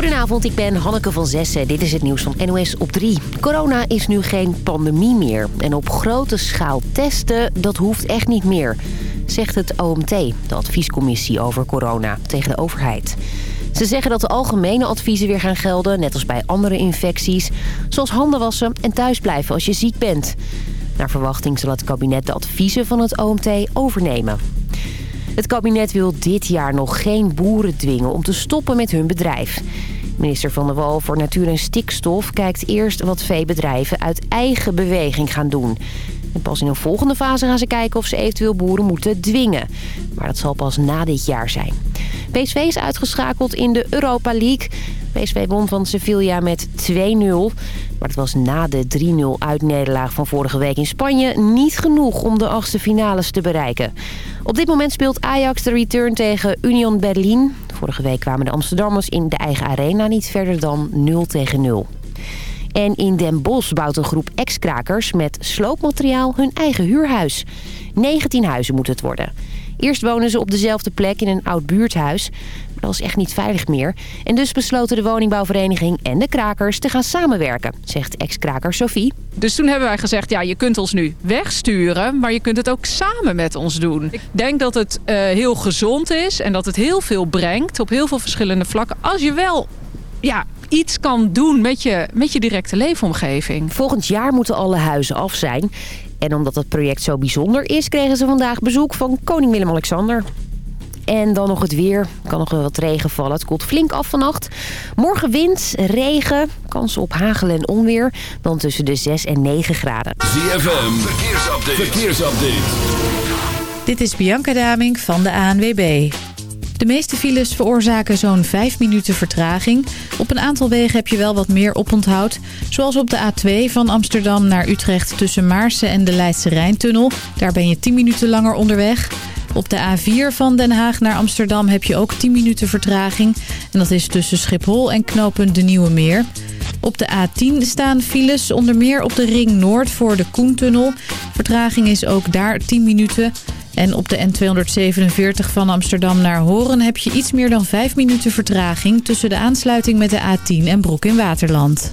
Goedenavond, ik ben Hanneke van Zessen. Dit is het nieuws van NOS op 3. Corona is nu geen pandemie meer. En op grote schaal testen, dat hoeft echt niet meer. Zegt het OMT, de adviescommissie over corona, tegen de overheid. Ze zeggen dat de algemene adviezen weer gaan gelden, net als bij andere infecties. Zoals handen wassen en thuisblijven als je ziek bent. Naar verwachting zal het kabinet de adviezen van het OMT overnemen. Het kabinet wil dit jaar nog geen boeren dwingen om te stoppen met hun bedrijf. Minister Van der Wal voor Natuur en Stikstof kijkt eerst wat veebedrijven uit eigen beweging gaan doen. En pas in een volgende fase gaan ze kijken of ze eventueel boeren moeten dwingen. Maar dat zal pas na dit jaar zijn. PSV is uitgeschakeld in de Europa League. PSV won van Sevilla met 2-0. Maar het was na de 3-0 uitnederlaag van vorige week in Spanje... niet genoeg om de achtste finales te bereiken. Op dit moment speelt Ajax de return tegen Union Berlin. Vorige week kwamen de Amsterdammers in de eigen arena niet verder dan 0 tegen 0. En in Den Bosch bouwt een groep ex-krakers met sloopmateriaal hun eigen huurhuis. 19 huizen moet het worden. Eerst wonen ze op dezelfde plek in een oud buurthuis. Dat is echt niet veilig meer. En dus besloten de woningbouwvereniging en de krakers te gaan samenwerken, zegt ex-kraker Sophie. Dus toen hebben wij gezegd, ja, je kunt ons nu wegsturen, maar je kunt het ook samen met ons doen. Ik denk dat het uh, heel gezond is en dat het heel veel brengt op heel veel verschillende vlakken. Als je wel ja, iets kan doen met je, met je directe leefomgeving. Volgend jaar moeten alle huizen af zijn. En omdat het project zo bijzonder is, kregen ze vandaag bezoek van koning Willem-Alexander. En dan nog het weer. kan nog wel wat regen vallen. Het koelt flink af vannacht. Morgen wind, regen, kans op hagel en onweer. Dan tussen de 6 en 9 graden. ZFM, verkeersupdate. verkeersupdate. Dit is Bianca Daming van de ANWB. De meeste files veroorzaken zo'n 5 minuten vertraging. Op een aantal wegen heb je wel wat meer oponthoud. Zoals op de A2 van Amsterdam naar Utrecht tussen Maarsen en de Leidse Rijntunnel. Daar ben je 10 minuten langer onderweg. Op de A4 van Den Haag naar Amsterdam heb je ook 10 minuten vertraging. En dat is tussen Schiphol en knooppunt De Nieuwe Meer. Op de A10 staan files onder meer op de Ring Noord voor de Koentunnel. Vertraging is ook daar 10 minuten. En op de N247 van Amsterdam naar Horen heb je iets meer dan 5 minuten vertraging... tussen de aansluiting met de A10 en Broek in Waterland.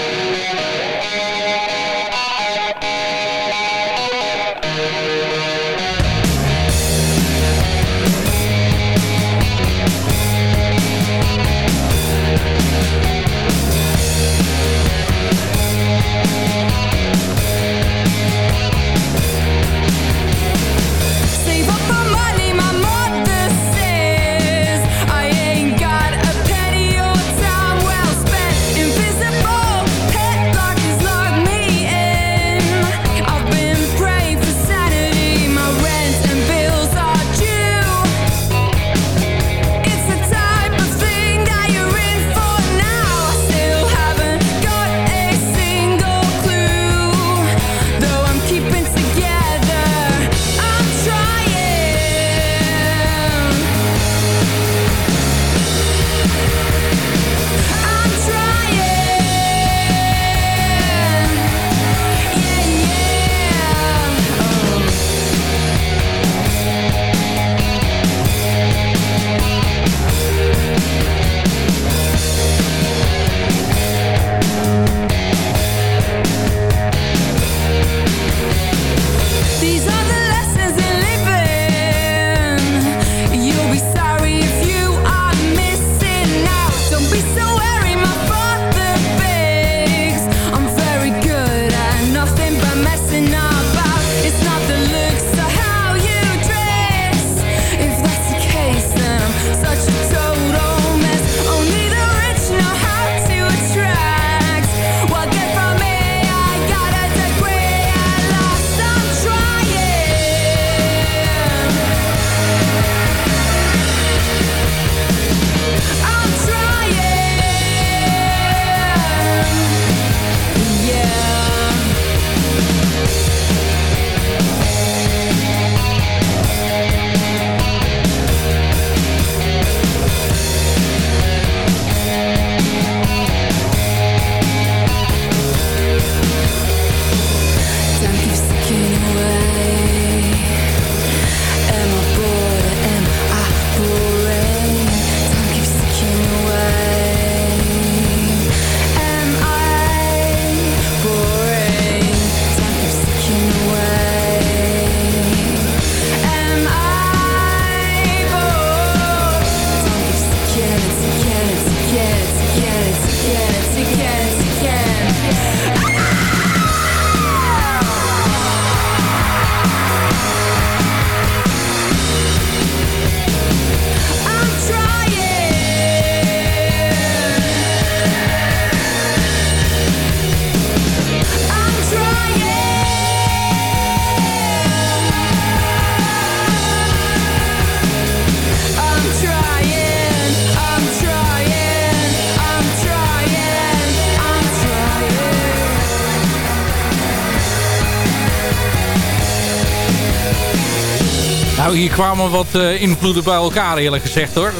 Nou, hier kwamen wat uh, invloeden bij elkaar eerlijk gezegd hoor.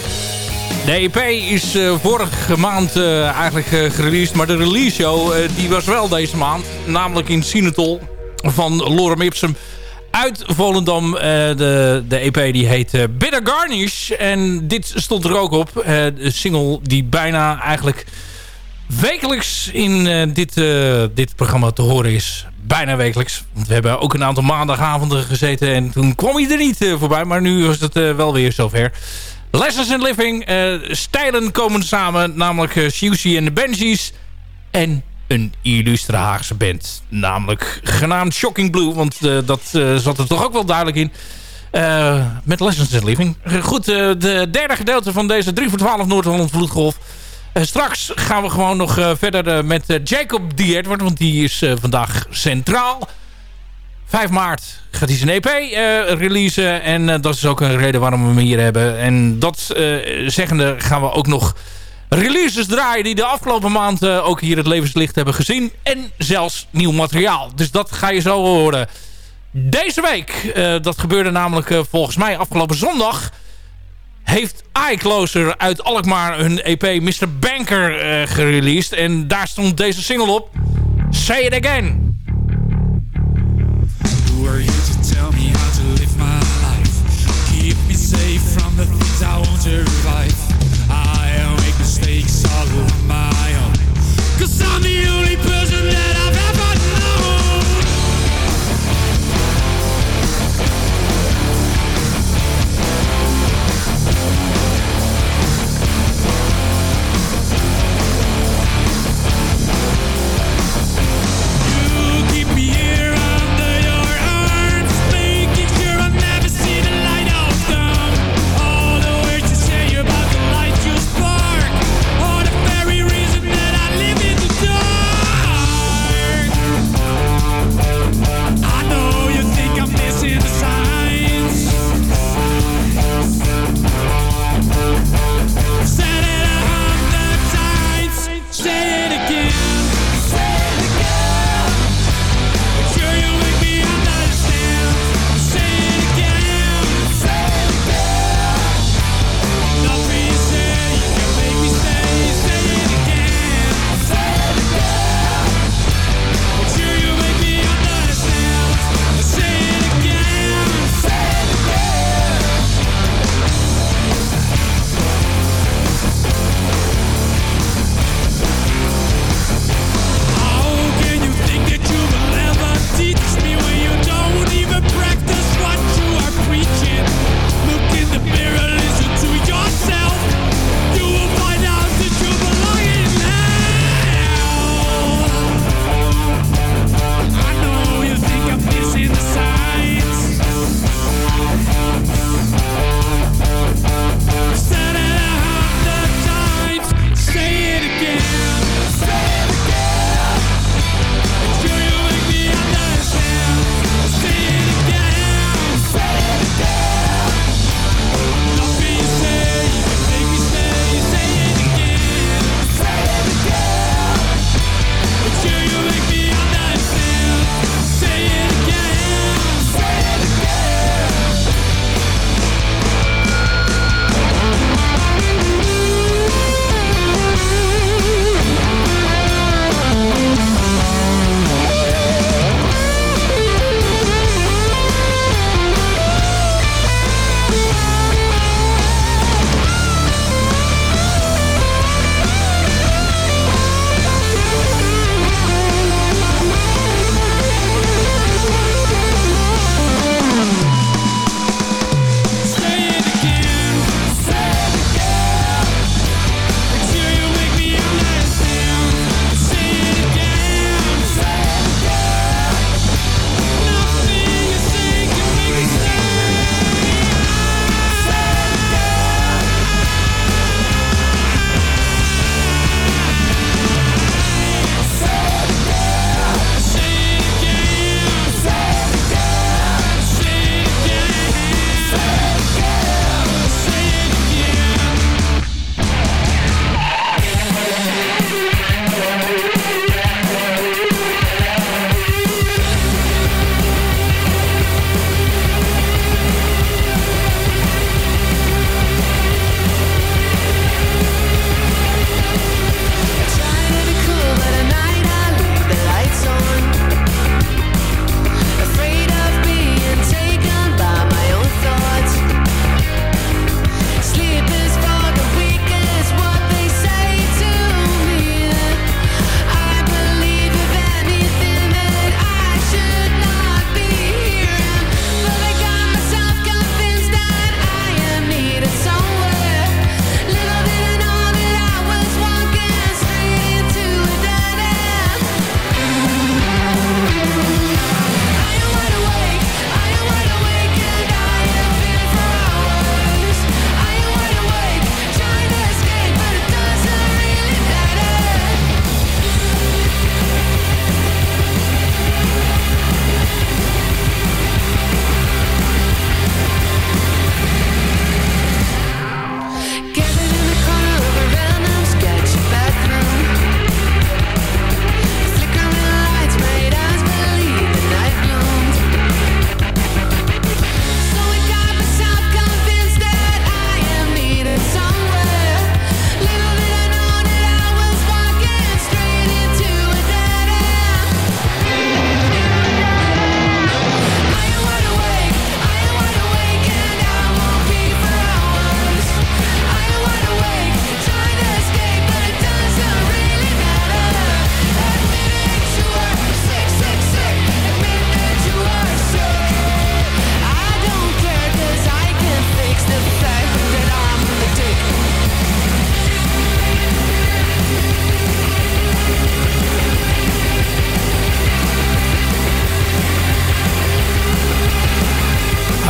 De EP is uh, vorige maand uh, eigenlijk gereleased, maar de release show die was wel deze maand. Namelijk in Sinatol van Lorem Ipsum uit Volendam. de, de EP die heet Bitter Garnish. En dit stond er ook op. de single die bijna eigenlijk wekelijks in dit, dit programma te horen is bijna wekelijks. Want we hebben ook een aantal maandagavonden gezeten en toen kwam hij er niet uh, voorbij. Maar nu was het uh, wel weer zover. Lessons in Living. Uh, stijlen komen samen. Namelijk uh, en de Benji's. En een illustre Haagse band. Namelijk genaamd Shocking Blue. Want dat zat er toch ook wel duidelijk in. met Lessons in Living. Goed, de derde gedeelte van deze 3 voor 12 Noord-Holland Vloedgolf straks gaan we gewoon nog uh, verder uh, met Jacob D. Edward. Want die is vandaag centraal. 5 maart gaat hij zijn EP releasen. En dat is ook een reden waarom we hem hier hebben. En dat zeggende gaan we ook nog releases draaien... die de afgelopen maand ook hier het levenslicht hebben gezien. En zelfs nieuw materiaal. Dus dat ga je zo horen. Deze week, dat gebeurde namelijk volgens mij afgelopen zondag heeft iCloser uit Alkmaar hun EP Mr. Banker uh, gereleased. En daar stond deze single op. Say It Again. Who are you to tell me how to live my life? Keep me safe from the things I want to revive. I make mistakes all on my own. Cause I'm the only person that I've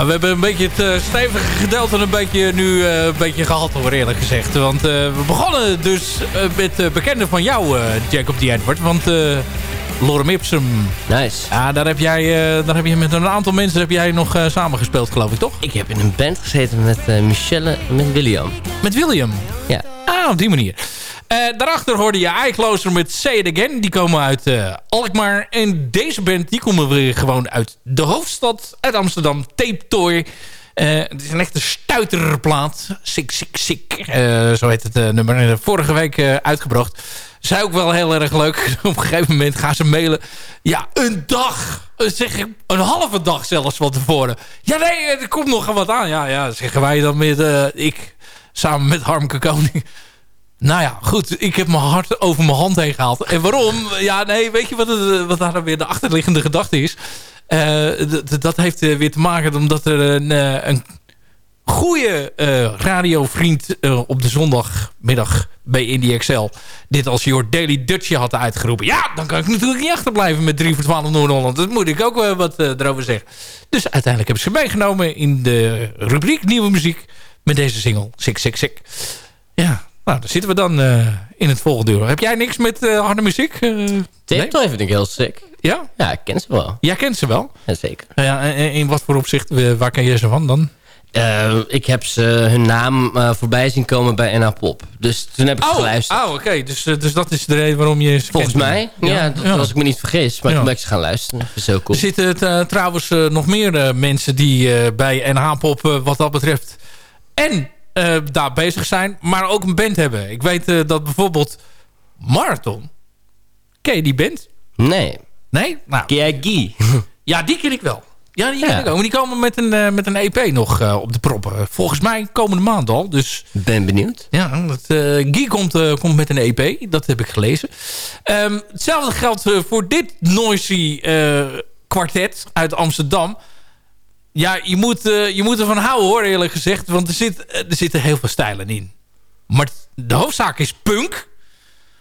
We hebben een beetje het uh, stevige gedeelte een beetje nu uh, een beetje gehad hoor eerlijk gezegd. Want uh, we begonnen dus met bekende van jou, Jacob die Edward. Want Lorem Ipsum. Nice. Ja, daar heb jij, daar heb je met een aantal mensen heb jij nog samengespeeld geloof ik toch? Ik heb in een band gezeten met Michelle en met William. Met William? Ja. Ah, op die manier. Uh, daarachter hoorde je Eiklozer met Say It Again. Die komen uit uh, Alkmaar. En deze band die komen weer gewoon uit de hoofdstad. Uit Amsterdam. Tape Toy. Uh, het is een echte stuiterplaat. Sick, sick, sick. zo heet het nummer. Vorige week uitgebracht. Zij ook wel heel erg leuk. Op een gegeven moment gaan ze mailen. Ja, een dag. Zeg ik, een halve dag zelfs van tevoren. Ja, nee, er komt nog wat aan. Ja, ja, zeggen wij dan met... ik samen met Harmke Koning nou ja, goed. Ik heb mijn hart over mijn hand heen gehaald. En waarom? Ja, nee, weet je wat, het, wat daar weer de achterliggende gedachte is? Uh, dat heeft eh, weer te maken omdat er een, eh, een goede uh, radiovriend op de zondagmiddag bij Indie Excel dit als your Daily Dutchje had uitgeroepen. Ja, dan kan ik natuurlijk niet achterblijven met 3 voor 12 Noord-Holland. Dat moet ik ook wat erover zeggen. Dus uiteindelijk hebben ze meegenomen in de rubriek Nieuwe Muziek met deze single. Sik, sik, sik. Ja, nou, dan zitten we dan uh, in het volgende uur. Heb jij niks met uh, harde muziek? Uh, Tape nee? vind ik heel sick. Ja? Ja, ik ken ze wel. Jij kent ze wel? Jazeker. Ja, in, in wat voor opzicht? Waar ken je ze van dan? Uh, ik heb ze hun naam uh, voorbij zien komen bij NA Pop. Dus toen heb ik oh, geluisterd. Oh, oké. Dus, dus dat is de reden waarom je ze Volgens mij, ja, ja, dat ja. was ik me niet vergis. Maar ja. toen ben ik ze gaan luisteren. Dat is cool. Er zitten uh, trouwens nog meer mensen die bij NH Pop wat dat betreft... en uh, daar bezig zijn, maar ook een band hebben. Ik weet uh, dat bijvoorbeeld Marathon... Ken je die band? Nee. Nee? Nou. Ken jij Guy? ja, die ken ik wel. Ja, die ken ik ook. Maar die komen met een, uh, met een EP nog op de proppen. Volgens mij komende maand al. Dus, ben benieuwd. Ja, dat, Guy komt, komt met een EP. Dat heb ik gelezen. Um, hetzelfde geldt voor dit noisy kwartet uit Amsterdam. Ja, je moet, uh, je moet ervan houden hoor, eerlijk gezegd. Want er, zit, er zitten heel veel stijlen in. Maar de hoofdzaak is punk.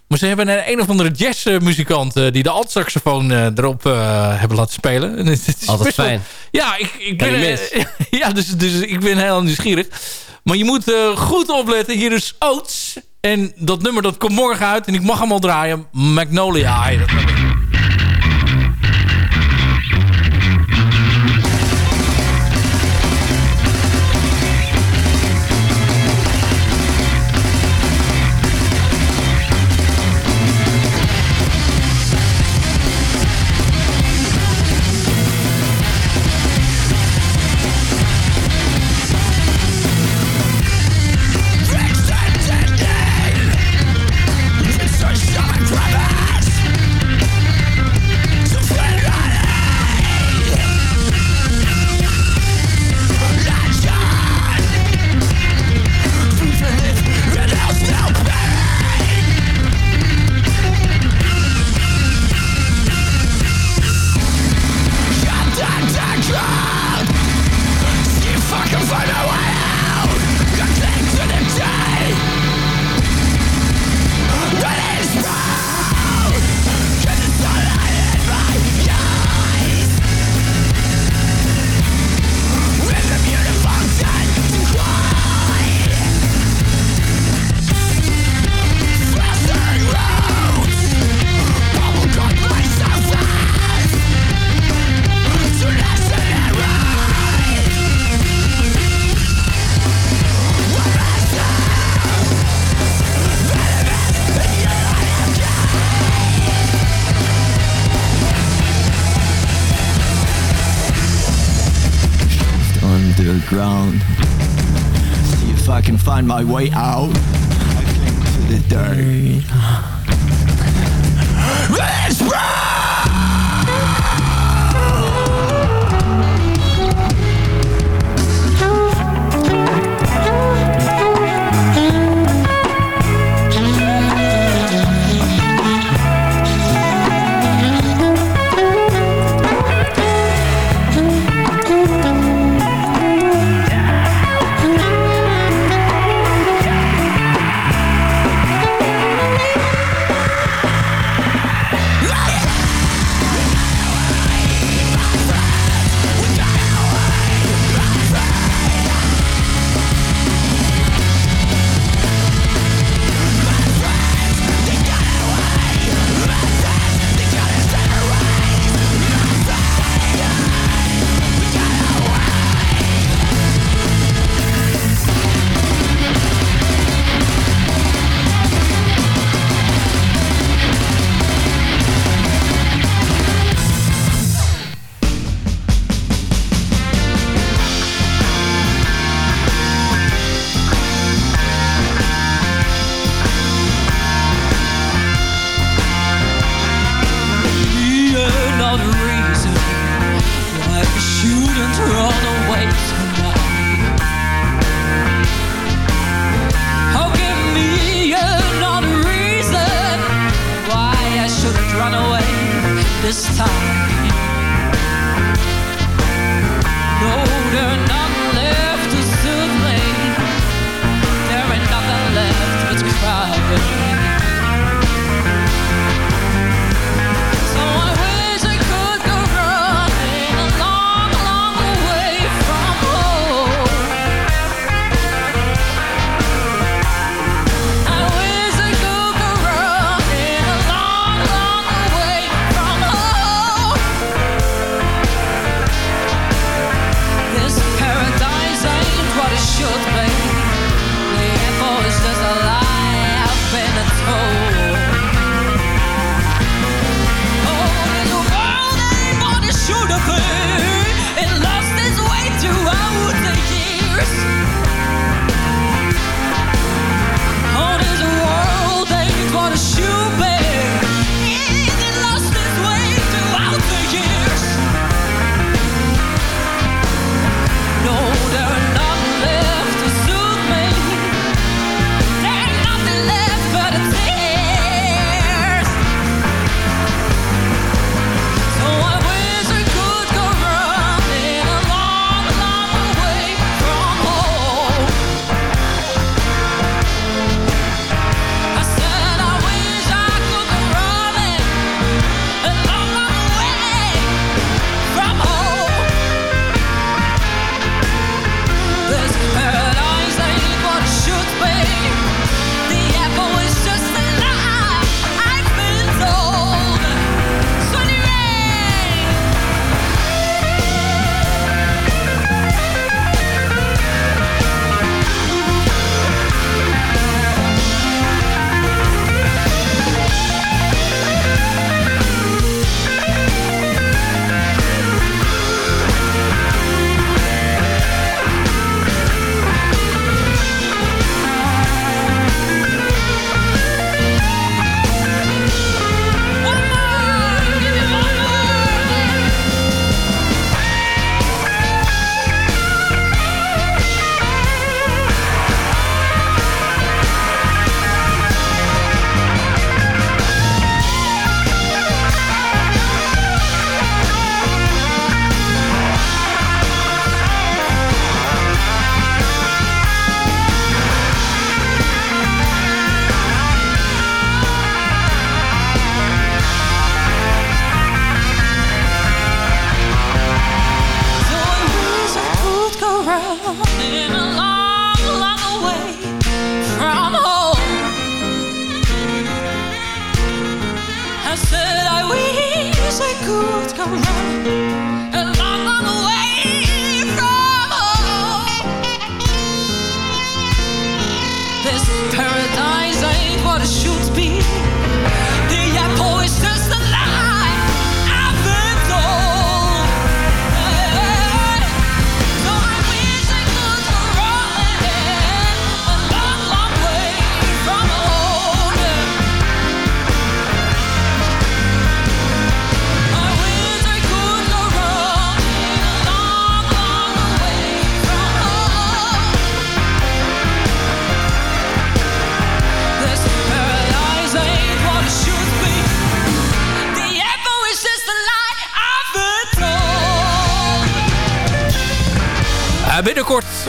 Maar ze hebben een, een of andere jazzmuzikant... Uh, die de altsaxofoon uh, erop hebben laten spelen. het Altijd fijn. ja, ik, ik ben, ja dus, dus ik ben heel nieuwsgierig. Maar je moet goed opletten. Hier is Oats. En dat nummer dat komt morgen uit. En ik mag hem al draaien. Magnolia. dat my way out.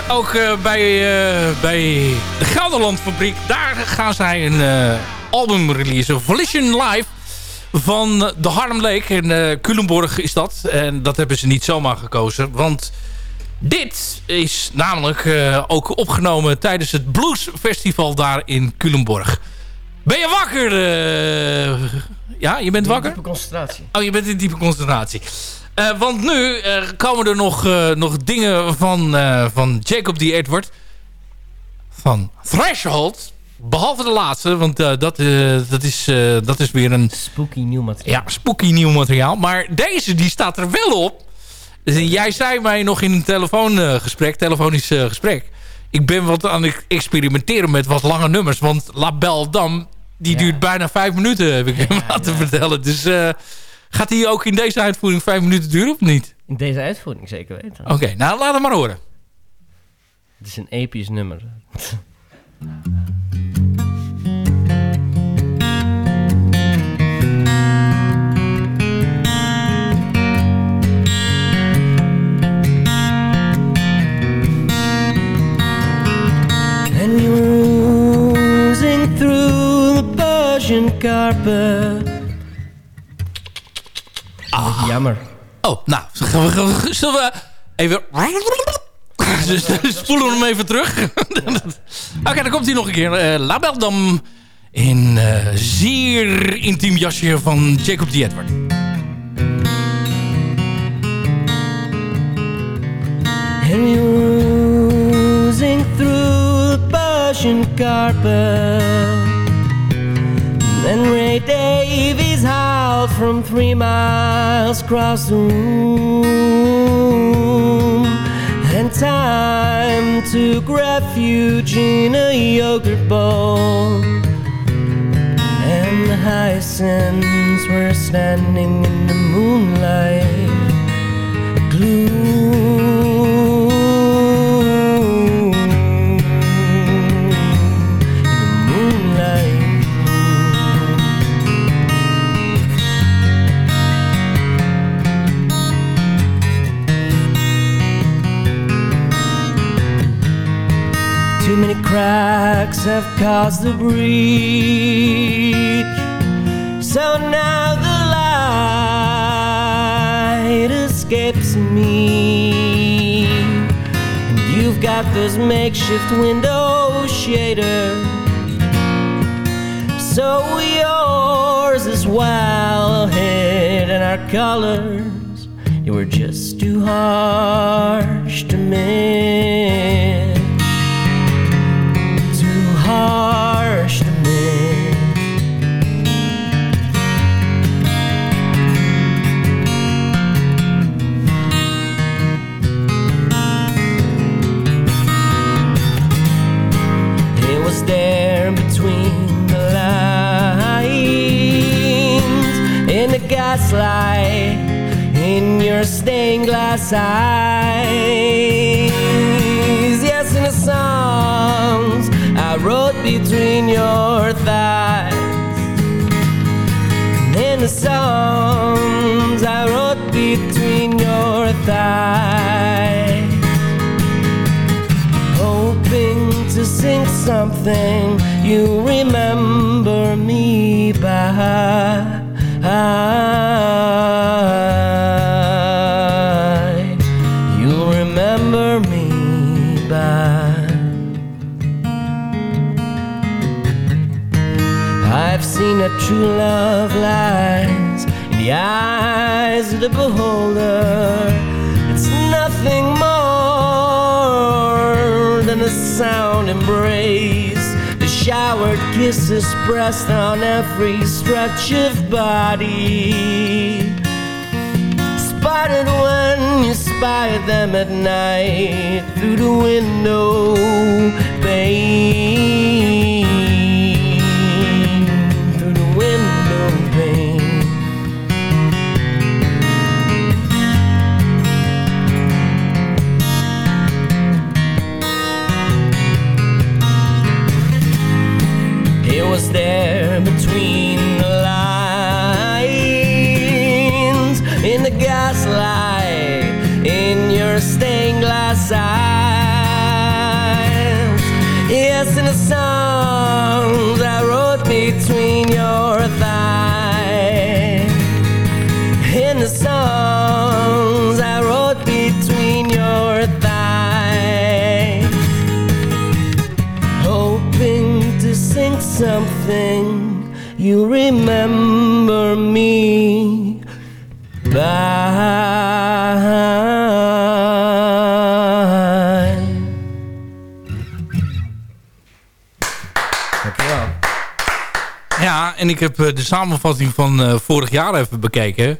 Ook eh, bij, eh, bij de Gelderlandfabriek. Daar gaan zij een eh, album releasen. Volition Live van de Harlem Lake. In Culemborg is dat. En dat hebben ze niet zomaar gekozen. Want dit is namelijk ook opgenomen tijdens het Blues Festival daar in Culemborg. Ben je wakker? ja, je bent wakker? Diepe concentratie. Oh, je bent in diepe concentratie. Eh, want nu komen er nog, eh, nog dingen van, eh, van Jacob D. Edward. Van Threshold. Behalve de laatste, want dat, eh, dat, is, dat is weer een Spooky nieuw materiaal. ja, spooky nieuw materiaal. Maar deze die staat er wel op. Dus jij zei mij nog in een telefoongesprek, telefonisch gesprek. Ik ben wat aan het experimenteren met wat lange nummers. Want La Belle Dame, die Ja. duurt bijna vijf minuten, heb ik hem laten vertellen. Dus Gaat die ook in deze uitvoering vijf minuten duren of niet? In deze uitvoering zeker weten. Oké, nou laat hem maar horen. Het is een episch nummer. And through the Persian carpet Jammer. Oh, nou, gaan we, gaan we- zullen we even... Dus, spoelen we hem even terug. Oké, dan komt hij nog een keer. Eh La Belle Dame in eh, zeer intiem jasje van Jacob D. Edward. And through the Persian carpet. Then Ray Davies howled from three miles across the room. And time took refuge in a yogurt bowl. And the hyacinths were standing in the moonlight. Gloom cracks have caused the breach. So now the light escapes me. And you've got those makeshift window shaders. So yours is hid, and our colors, You were just too harsh to too harsh to miss. It was there between the lines in the gaslight in your stained glass eyes. I wrote between your thighs. And in the songs I wrote between your thighs hoping to sing something you remember me by. True love lies in the eyes of the beholder. It's nothing more than a sound embrace. The showered kisses pressed on every stretch of body. Spotted when you spy them at night through the window pane. Something you remember me by. Dankjewel. Ja, en ik heb eh, de samenvatting van eh, vorig jaar even bekeken.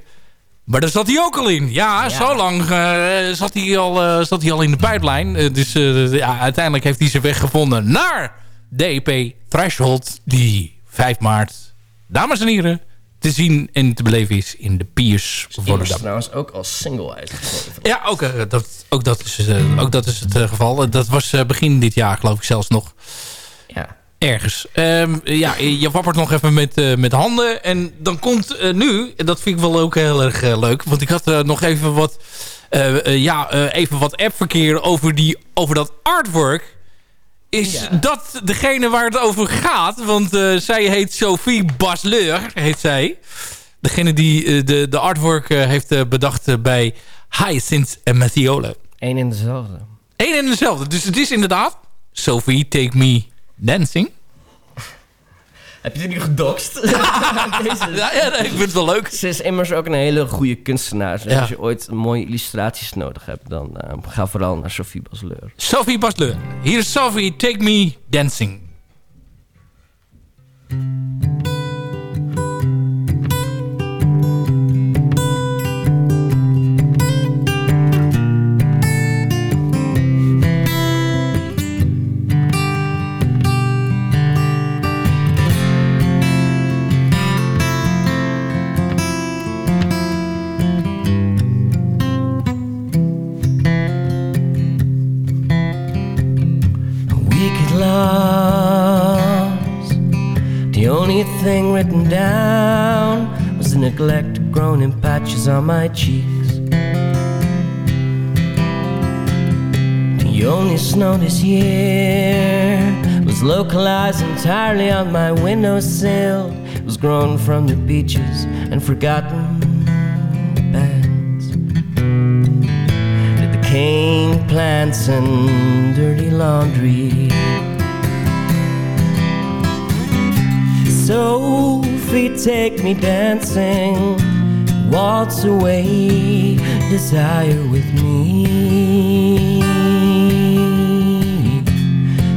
Maar daar zat hij ook al in. Ja, zo lang eh, zat, hij al, eh, zat hij al in de pijplijn. Dus eh, ja, uiteindelijk heeft hij zijn weg gevonden naar DEP Threshold. Die 5 maart, dames en heren, te zien en te beleven is in de Piers Die is Volendam. trouwens ook als single uitgegeven. Ja, ook, eh, dat, ook, dat is, eh, ook dat is het eh, geval. Dat was begin dit jaar, geloof ik zelfs nog. Ja. Ergens. Ehm, ja, je wappert nog even met, met handen. En dan komt nu, en dat vind ik wel ook heel erg leuk. Want ik had nog even wat, ja, even wat appverkeer over, die, over dat artwork. Is dat degene waar het over gaat? Want eh, zij heet Sophie Basleur, heet zij. Degene die eh, de, de artwork eh, heeft bedacht bij Hyacinth en Mathiole. Eén en dezelfde. Eén en dezelfde. Dus het is inderdaad Sophie Take Me Dancing. Heb je dit nu gedokst? Ja, ja, nee, ik vind het wel leuk. Ze is immers ook een hele goede kunstenaar. Dus Ja. als je ooit mooie illustraties nodig hebt, dan eh, ga vooral naar Sophie Basleur. Sophie Basleur. Hier is Sophie Take Me Dancing. Written down was the neglect grown in patches on my cheeks. The only snow this year was localized entirely on my windowsill. It was grown from the beaches and forgotten. The decaying plants and dirty laundry. Sophie, take me dancing, waltz away, desire with me.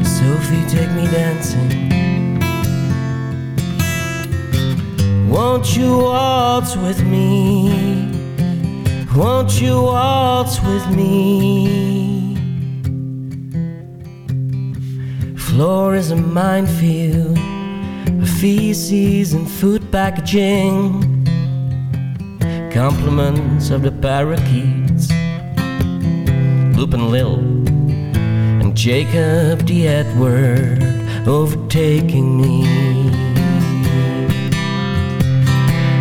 Sophie, take me dancing. Won't you waltz with me? Won't you waltz with me? Floor is a minefield feces and food packaging. Compliments of the parakeets. Loop and Lil and Jacob the Edward overtaking me.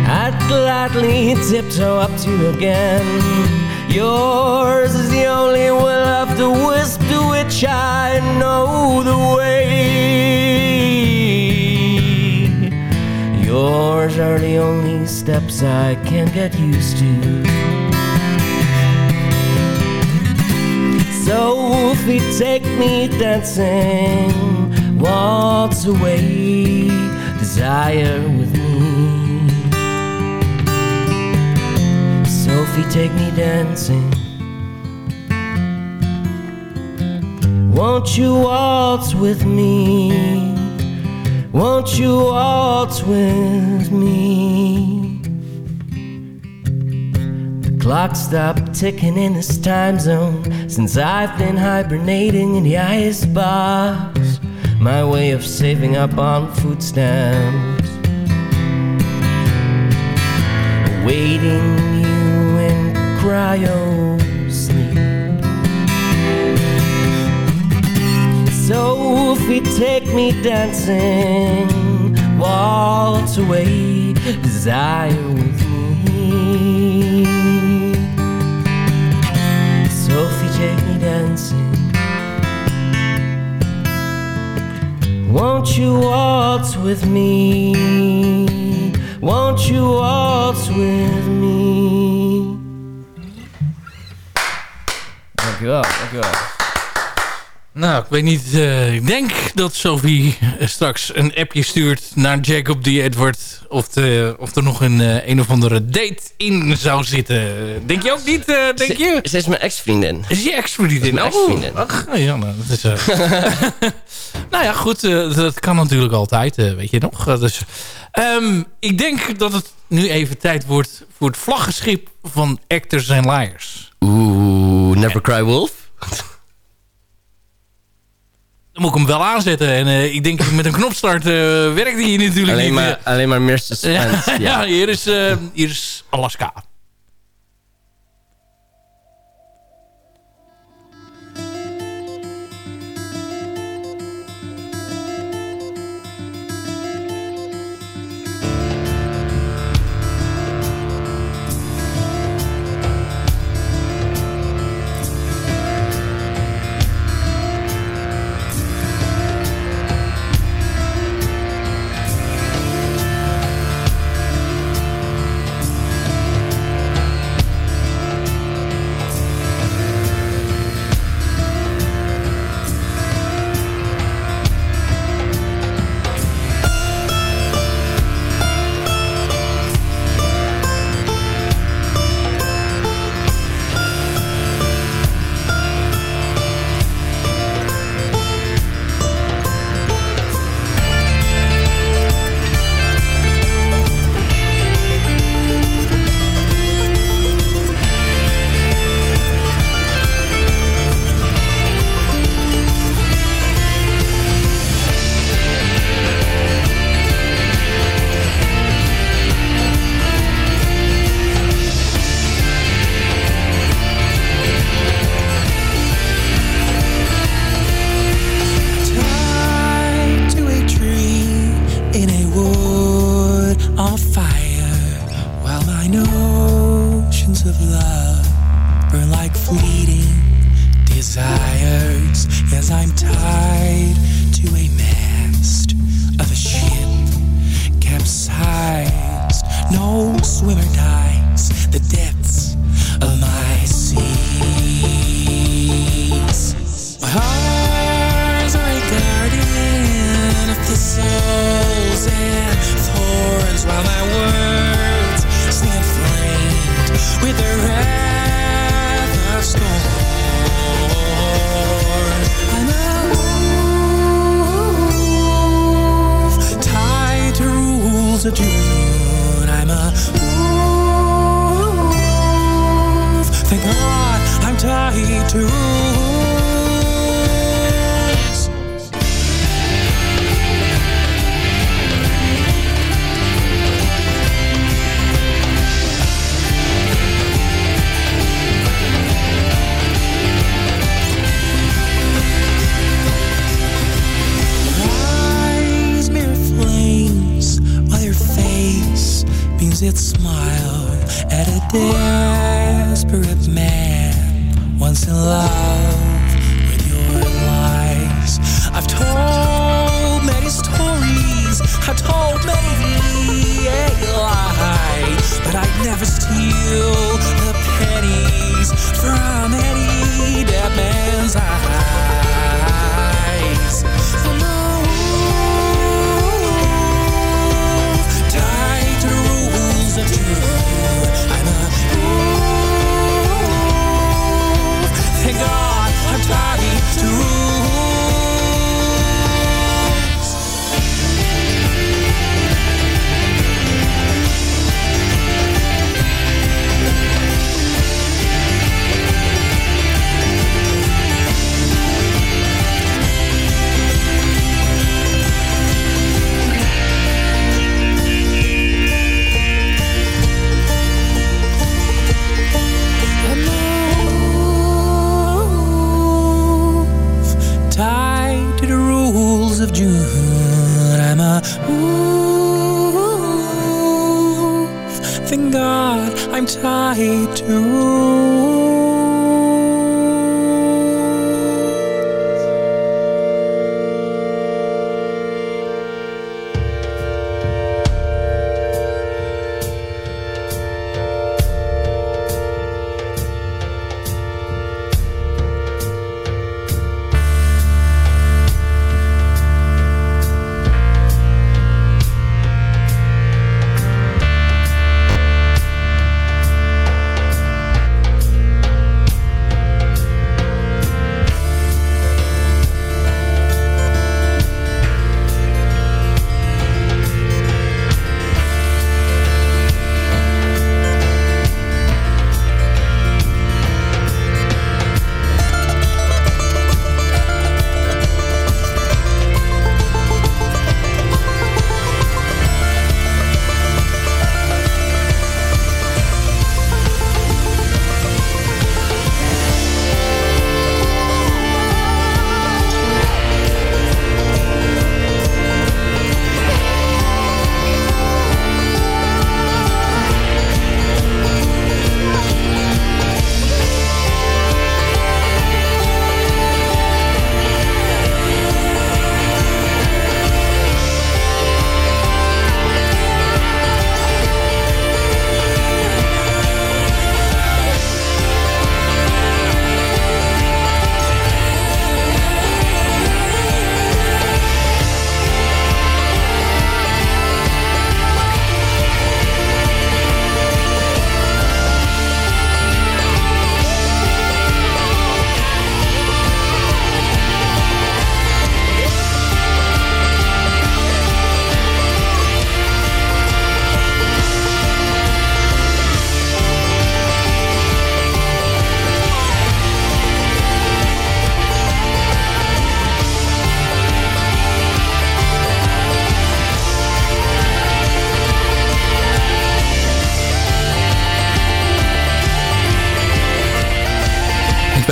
I'd gladly tiptoe up to you again. Yours is the only will of the wisp to which I know the way. Are the only steps I can get used to. Sophie, take me dancing, waltz away, desire with me. Sophie, take me dancing. Won't you waltz with me? Won't you waltz with me? The clock stopped ticking in this time zone since I've been hibernating in the ice box. My way of saving up on food stamps. Waiting you in cryo sleep. Sophie, take me dancing, waltz away, desire with me. Sophie, take me dancing. Won't you waltz with me? Won't you waltz with me? Dankjewel, dankjewel. Nou, ik weet niet. eh, ik denk dat Sophie eh, straks een appje stuurt naar Jacob D. Edward. Of, de, of er nog een, eh, een of andere date in zou zitten. Denk je ook niet? denk je? Ze is mijn ex-vriendin. Is je ex-vriendin? Oh, ex-vriendin. ach, ja, nou, dat is... nou ja, goed. dat kan natuurlijk altijd, weet je nog. Dus, ehm, ik denk dat het nu even tijd wordt voor het vlaggenschip van Actors and Liars. Oeh, Never Cry Wolf. Dan moet ik hem wel aanzetten. En eh, ik denk met een knopstart eh, werkt die natuurlijk Alleen niet. maar, eh. alleen maar meer suspense. ja, ja. ja, hier, is, hier is Alaska.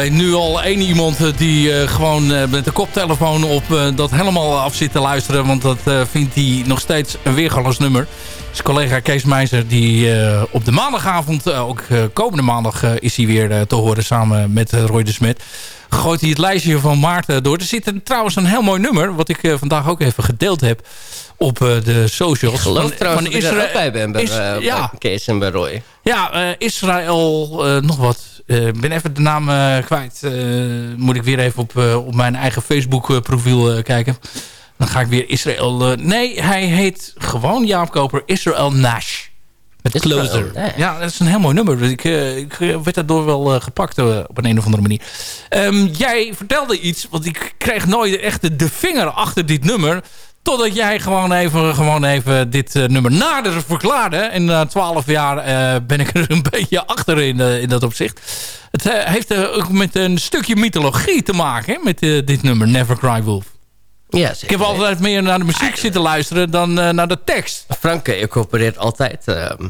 Weet nu al één iemand eh, die eh, gewoon eh, met de koptelefoon op dat helemaal af zit te luisteren. Want dat vindt hij nog steeds een weergaloos nummer. Zijn collega Kees Meijzer die op de maandagavond, ook komende maandag is hij weer te horen samen met Roy de Smet. Gooit hij het lijstje van Maarten door. Er zit een- trouwens een heel mooi nummer, wat ik vandaag ook even gedeeld heb op de socials. Ik geloof van, trouwens van dat ik daar Israël- ook bij ben. Bij, Is- ja, Kees en bij Roy. ja, Israël, nog wat. Ik ben even de naam eh, kwijt. Eh, moet ik weer even op, eh, op mijn eigen Facebook eh, profiel eh, kijken. Dan ga ik weer Israël... eh, nee, hij heet gewoon Jaap Koper Israël Nash. Met Closer. Ja, dat is een heel mooi nummer. Ik, eh, ik eh, werd daardoor wel eh, gepakt eh, op een, een of andere manier. Ehm, jij vertelde iets, want ik kreeg nooit echt de, de vinger achter dit nummer. Totdat jij gewoon even, gewoon even dit eh, nummer nader verklaarde. En na twaalf jaar eh, ben ik er een beetje achter in, eh, in dat opzicht. Het heeft ook met een stukje mythologie te maken, hè, met dit nummer Never Cry Wolf. Ja, Ik heb altijd meer naar de muziek zitten luisteren dan naar de tekst. Frank incorporeert altijd ehm,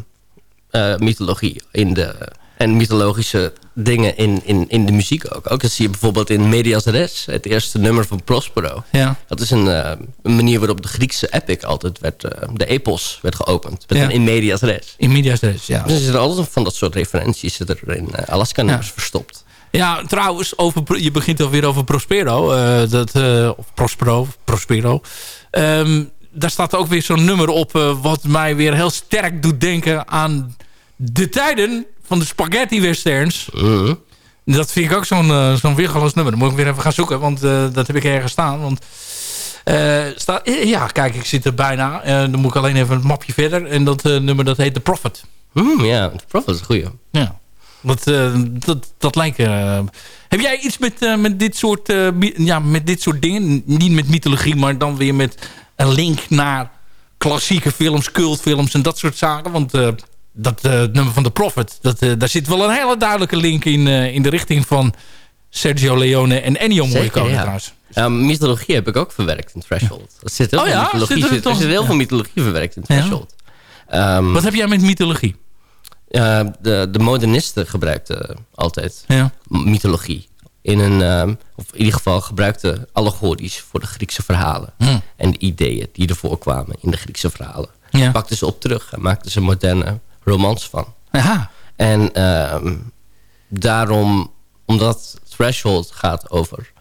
eh, mythologie in de, en mythologische dingen in, in, in de muziek ook. Ook dat zie je bijvoorbeeld in Medias Res, het eerste nummer van Prospero. Ja. Dat is een, eh, een manier waarop de Griekse epic altijd werd, eh, de epos werd geopend. Met Ja. een in Medias Res. In Medias Res, ja. Dus er zitten altijd van dat soort referenties er in eh, Alaska-nummers verstopt. Ja, trouwens, over, je begint alweer over Prospero. dat, of Prospero, Prospero. Ehm, daar staat ook weer zo'n nummer op... wat mij weer heel sterk doet denken aan de tijden van de spaghetti westerns. Mhm. Dat vind ik ook zo'n eh, zo'n nummer. Dan moet ik weer even gaan zoeken, want eh, dat heb ik ergens staan. Want, eh, staat, eh, ja, kijk, ik zit er bijna. Dan moet ik alleen even het mapje verder. En dat nummer dat heet The Prophet. Mm, ja, The Prophet is een goeie. Ja. Dat, dat, dat lijkt... heb jij iets met, met, dit soort, ja, met dit soort dingen? Niet met mythologie, maar dan weer met een link naar klassieke films, cultfilms en dat soort zaken. Want dat eh, nummer van The Prophet, dat, eh, daar zit wel een hele duidelijke link in, eh, in de richting van Sergio Leone en Ennio Morricone ja. trouwens. Ja, mythologie heb ik ook verwerkt in Threshold. Er zit heel Oh veel ja? mythologie, Zit er zit, er zit heel ja. veel mythologie verwerkt in. Threshold. Ehm, Wat heb jij met mythologie? De, de modernisten gebruikten altijd Ja. mythologie. In een, ehm, of in ieder geval gebruikten allegorisch voor de Griekse verhalen. Hm. En de ideeën die ervoor kwamen in de Griekse verhalen. Pakten ze op terug en maakten ze moderne romans van. Aha. En ehm, daarom, omdat Threshold gaat over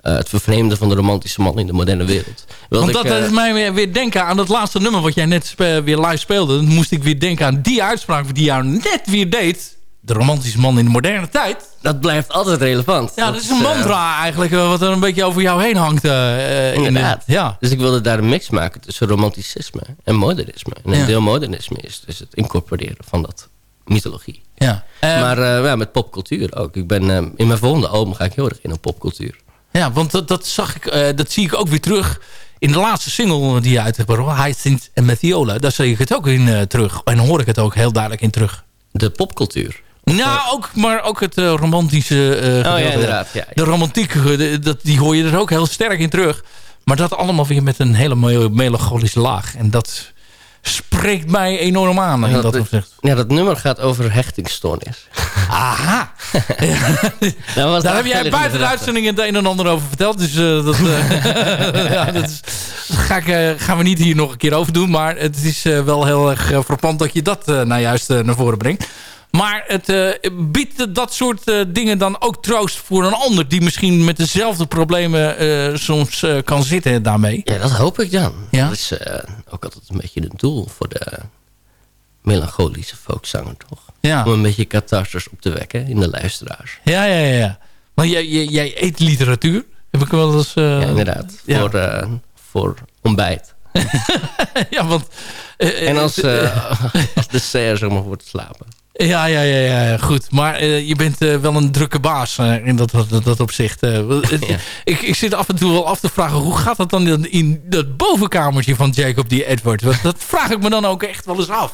eh, het vervreemden van de romantische man in de moderne wereld. Want ik, dat is mij weer, weer denken aan dat laatste nummer wat jij net weer live speelde. Dan moest ik weer denken aan die uitspraak die jou net weer deed. De romantische man in de moderne tijd. dat blijft altijd relevant. Ja, dat is een eh, mantra eigenlijk eh, wat er een beetje over jou heen hangt. eh, in de- Inderdaad. ja. Dus ik wilde daar een mix maken tussen romanticisme en modernisme. En een Ja. deel modernisme is dus het incorporeren van dat mythologie. Ja. Maar ja, met popcultuur ook. Ik ben, in mijn volgende album ga ik heel erg in op popcultuur. ja, want dat, dat, zag ik, dat zie ik ook weer terug in de laatste single die je uit hebt gebracht. Hyacinth en Metiola. Daar zie ik het ook in terug. En hoor ik het ook heel duidelijk in terug. De popcultuur. Nou, ook, maar ook het eh, romantische gedeelte. Oh ja, inderdaad. Ja, De romantiek, eh, de- dat, die hoor je er ook heel sterk in terug. Maar dat allemaal weer met een hele melancholische laag. En dat spreekt mij enorm aan in dat opzicht. Ja, dat nummer gaat over hechtingsstoornis. Aha! Dat was Daar heb jij buiten de uitzending het een en ander over verteld. Dus dat, ja, dat, is, dat ga ik, gaan we niet hier nog een keer over doen. Maar het is wel heel erg frappant dat je dat nou juist naar voren brengt. Maar het eh, biedt dat soort eh, dingen dan ook troost voor een ander... die misschien met dezelfde problemen eh, soms kan zitten daarmee. Ja, dat hoop ik dan. Ja? Dat is ook altijd een beetje een doel voor de melancholische folkzanger, toch? Ja. Om een beetje catharsis op te wekken in de luisteraars. Ja, ja, ja. ja. Want jij, jij, jij eet literatuur. Heb ik wel eens... ja, inderdaad. ja. Voor, voor ontbijt. ja, want... En als, als dessert, zeg maar, voor te slapen. Ja, ja, ja, ja, goed. Maar eh, je bent eh, wel een drukke baas eh, in dat, dat, dat opzicht. Ja. ik, ik zit af en toe wel af te vragen... hoe gaat dat dan in, dat bovenkamertje van Jacob die Edward? Want dat vraag ik me dan ook echt wel eens af.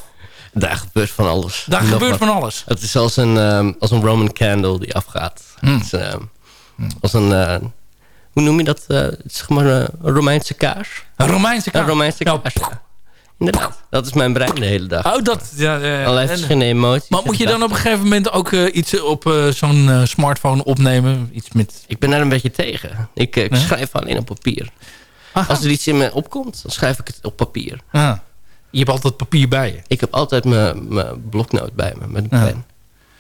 Daar gebeurt van alles. Daar Nog gebeurt van alles. Het is als een, ehm, als een Roman candle die afgaat. Hmm. Ehm, als een... hoe noem je dat? het is zeg maar een Romeinse kaars. Een Romeinse Een kamer. Romeinse Ja, kaars. pff. Inderdaad, dat is mijn brein de hele dag. Oh, dat... Ja, ja, ja. Allerlei verschillende emoties. Maar moet je dan op een gegeven moment ook eh, iets op eh, zo'n eh, smartphone opnemen? Iets met... Ik ben daar een beetje tegen. Ik, eh, ik schrijf alleen op papier. Als er iets in me opkomt, dan schrijf ik het op papier. Ah, je hebt altijd papier bij je. Ik heb altijd mijn bloknoot bij me met een pen.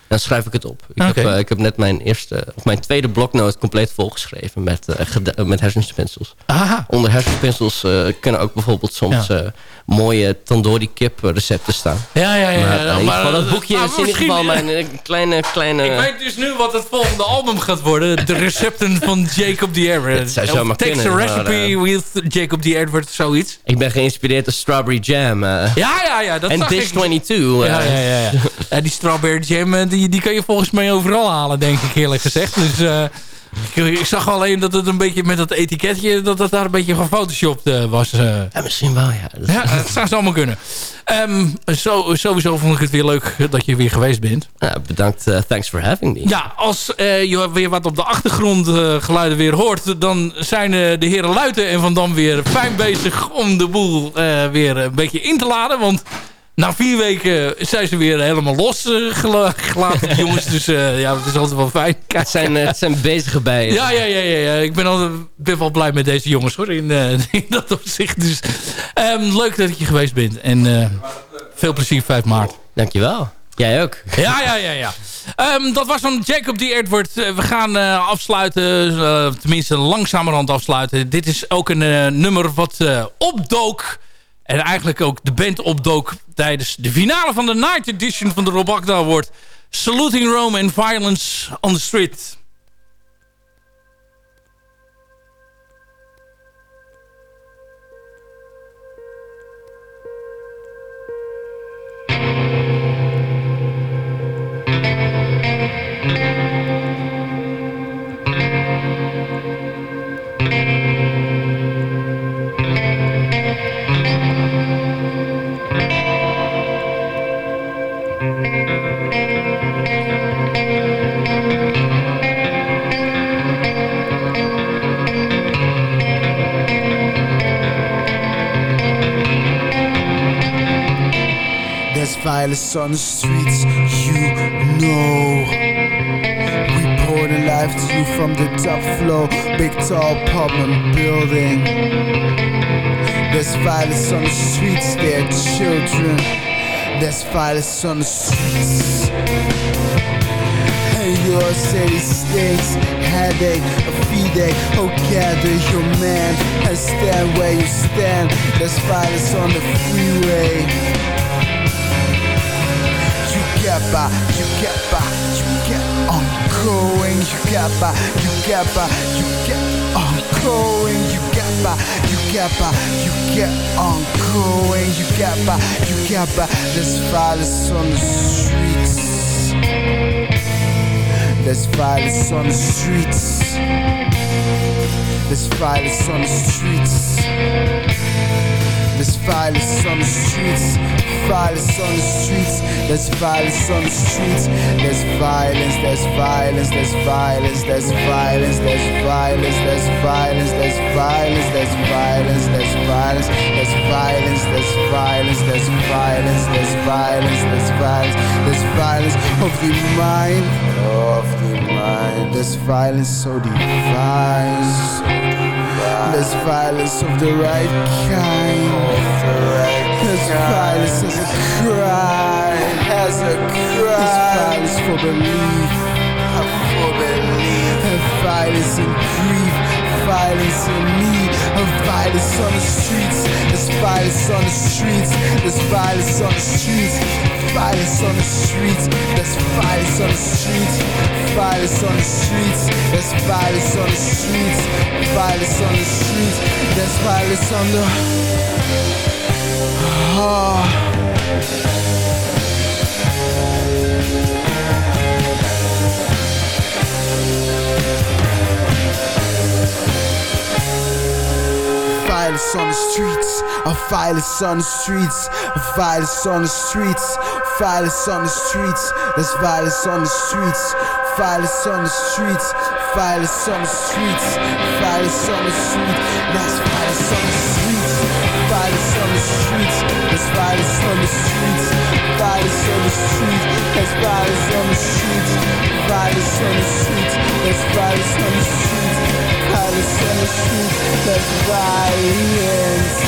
Dan schrijf ik het op. Ik, heb, eh, ik heb net mijn eerste, of mijn tweede bloknoot compleet volgeschreven met, eh, met hersenspinsels. Aha. Onder hersenspinsels kunnen ook bijvoorbeeld soms Ja. mooie tandoori kip recepten staan. Ja, ja, ja. maar, ja, geval, dat boekje nou, is in ieder geval mijn kleine... kleine Ik weet dus nu wat het volgende album gaat worden. De recepten van Jacob the Edward. Het zou kunnen, a maar, recipe eh, with Jacob the Edward, zoiets. Ik ben geïnspireerd door Strawberry Jam. Ja, ja, ja. Dat en Dish ik. 22. Ja, ja, ja, ja. Die strawberry jam, eh, die, die kan je volgens mij overal halen, denk ik eerlijk gezegd. Dus eh, ik, ik zag alleen dat het een beetje met dat etiketje, dat het daar een beetje gefotoshopt eh, was. eh. Ja, misschien wel, ja. Dat Ja, het zou allemaal kunnen. Ehm, zo, sowieso vond ik het weer leuk dat je weer geweest bent. Ja, bedankt, thanks for having me. Ja, als je weer wat op de achtergrond geluiden weer hoort... dan zijn de heren Luiten en Van Dam weer fijn bezig... om de boel weer een beetje in te laden. Want na vier weken zijn ze weer helemaal los eh, die jongens. Dus eh, ja, het is altijd wel fijn. Het zijn, eh, het zijn bezige bijen. Ja, ja, ja, ja, ja. Ik ben, altijd, ben wel blij met deze jongens hoor. In, in dat opzicht. Dus ehm, leuk dat je geweest bent. En veel plezier 5 maart. Dankjewel. Jij ook. Ja, ja, ja, ja. Ehm, dat was van Jacob D. Edward. We gaan eh, afsluiten, tenminste langzamerhand afsluiten. Dit is ook een nummer wat opdook. En eigenlijk ook de band opdook tijdens de finale van de Night Edition van de Rob Agda Award. Saluting Rome and Violence on the Street. Violence on the streets, you know. We poured in life to you from the top floor, big tall apartment building. There's violence on the streets, there are children. There's violence on the streets. And your city stinks, headache, a feedache. Oh, gather your man and stand where you stand. There's violence on the freeway. You get by, you get by, you get on going. You get by, you get by, you get on going. You get by, you get by, you get on going. You get by, you get by. There's violence on the streets. There's violence on the streets. There's violence on the streets. There's violence on the streets. Violence on the streets. There's violence on the streets. There's violence. There's violence. There's violence. There's violence. There's violence. There's violence. There's violence. There's violence. There's violence. There's violence. There's violence. There's violence. There's violence. There's violence. There's violence of the mind. Of the mind. There's violence so divine. There's violence of the right kind. There's violence as a crime. As a crime. There's violence for belief. For belief. And violence in grief. Violence in need. Of violence on the streets. There's violence on the streets. There's violence on the streets fires on the streets, there's fires on the streets, fires on the streets, there's fires on the streets, fires on the streets, there's fires on the oh. violence on the streets, a violence on the streets, a violence on the streets, Violence on the streets, there's violence on the streets. Violence on the streets, violence on the streets. Violence on the streets, that's violence on the streets. Violence on the streets, there's violence on the streets. Violence on the streets, there's violence on the streets. Violence on the streets, there's violence on the streets. Violence on the streets, there's violence.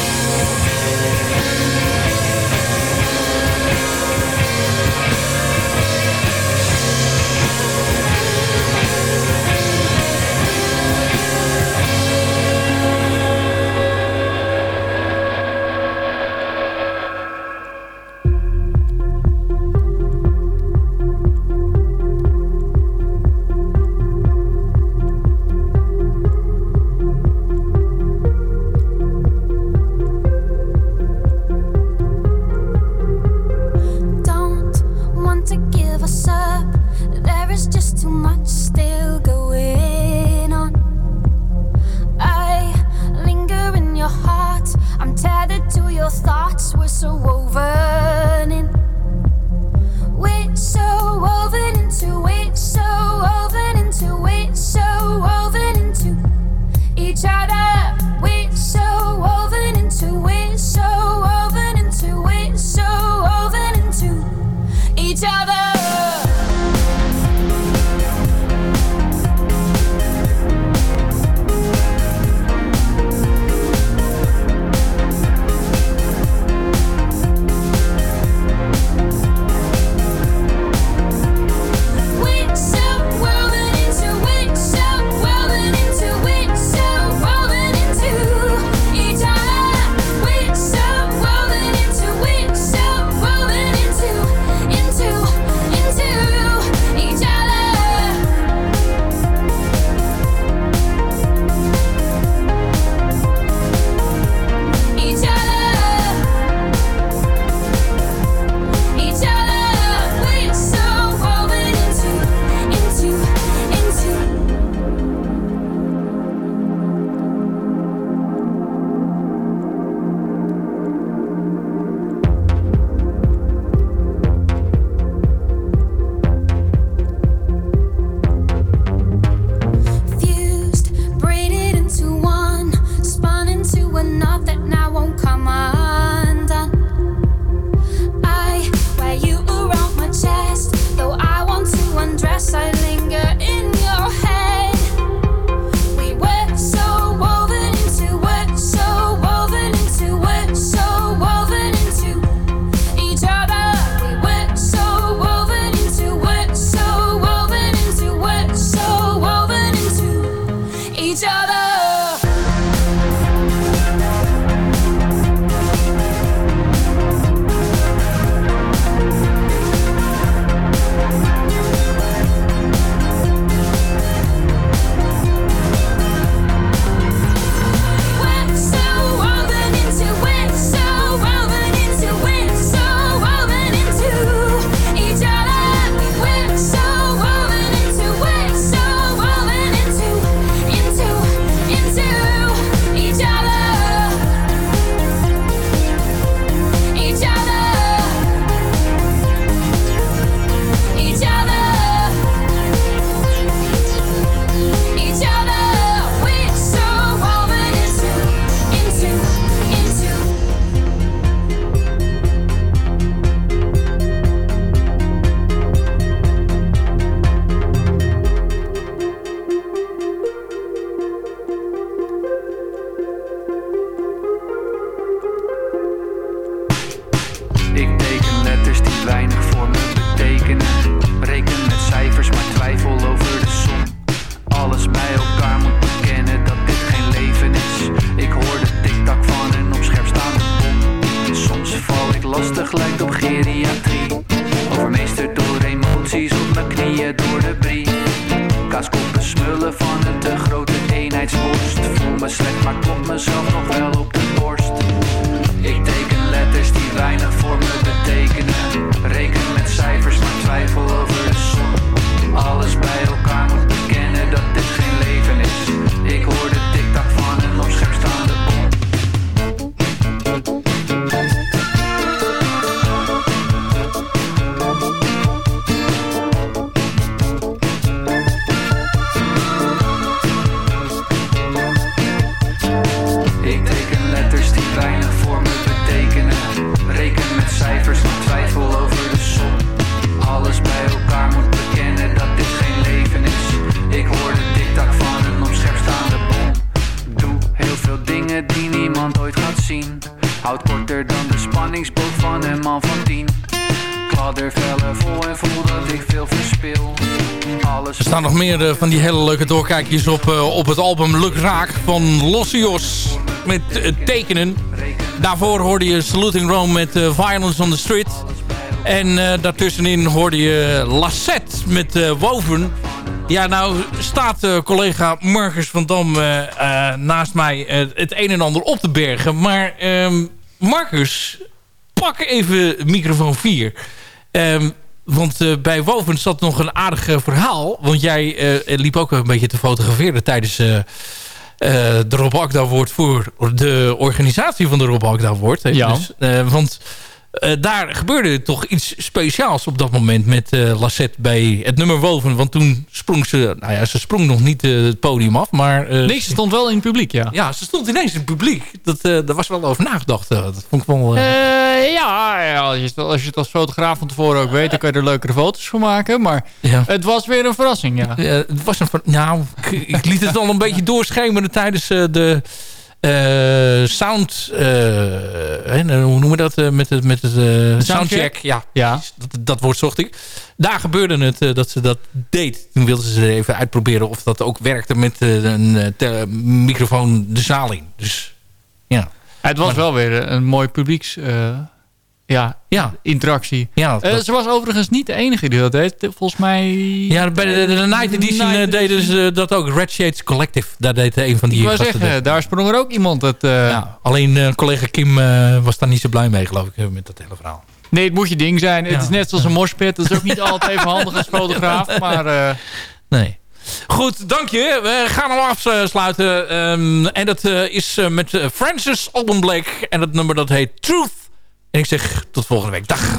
Voel me slecht, maar klop mezelf nog wel op de borst. Ik teken letters die weinig voor me betekenen. Reken met cijfers, maar twijfel over de som. Alles bij elkaar staan nog meer eh, van die hele leuke doorkijkjes op, eh, op het album Luk Raak van Lossios met eh, tekenen. Daarvoor hoorde je Saluting Rome met Violence on the Street. En daartussenin hoorde je Lassette met Woven. Ja, nou staat collega Marcus van Dam naast mij het een en ander op te bergen. Maar ehm, Marcus, pak even microfoon 4. Ehm, want eh, bij Woven zat nog een aardig eh, verhaal. Want jij eh, liep ook een beetje te fotograferen tijdens de Rob Akda Award voor de organisatie van de Rob Akda Award. Ja. Dus, want eh, daar gebeurde toch iets speciaals op dat moment met eh Lassette bij het nummer Woven. Want toen sprong ze, nou ja, ze sprong nog niet eh, het podium af, maar... Nee, ze stond wel in het publiek, ja. ja, ze stond ineens in het publiek. Dat, daar was wel over nagedacht. dat vond ik wel... ja, ja, als je, het, als je het als fotograaf van tevoren ook weet... dan kan je er leukere foto's van maken. Maar Ja. het was weer een verrassing, ja. Het was een... ver- Nou, ik, ik liet het al een beetje doorschemeren tijdens de eh, sound... eh, hè, hoe noemen we dat? eh, met het, met het soundcheck. Ja, Ja. dat, dat woord zocht ik. Daar gebeurde het dat ze dat deed. Toen wilden ze even uitproberen of dat ook werkte met een microfoon de zaal in. Dus ja. Het was wel weer een mooi publieks... eh, ja, Ja. interactie. Ja, Eh, dat- ze was overigens niet de enige die dat deed. Volgens mij... ja, bij de, de, de Night Edition eh, Night deden ze dat ook. Red Shades Collective. Daar deed een van die Ik gasten zeggen, dat. daar sprong er ook iemand het... eh, Ja, alleen eh, collega Kim eh, was daar niet zo blij mee, geloof ik, eh, met dat hele verhaal. Nee, het moet je ding zijn. Ja. Het is net zoals een morspit. Dat is ook niet altijd even handig als fotograaf. Maar eh, Nee. Goed, dank je. We gaan hem afsluiten. Ehm, en dat eh, is eh, met eh, Francis Alban Blake. En het nummer dat heet Truth. En ik zeg tot volgende week. Dag.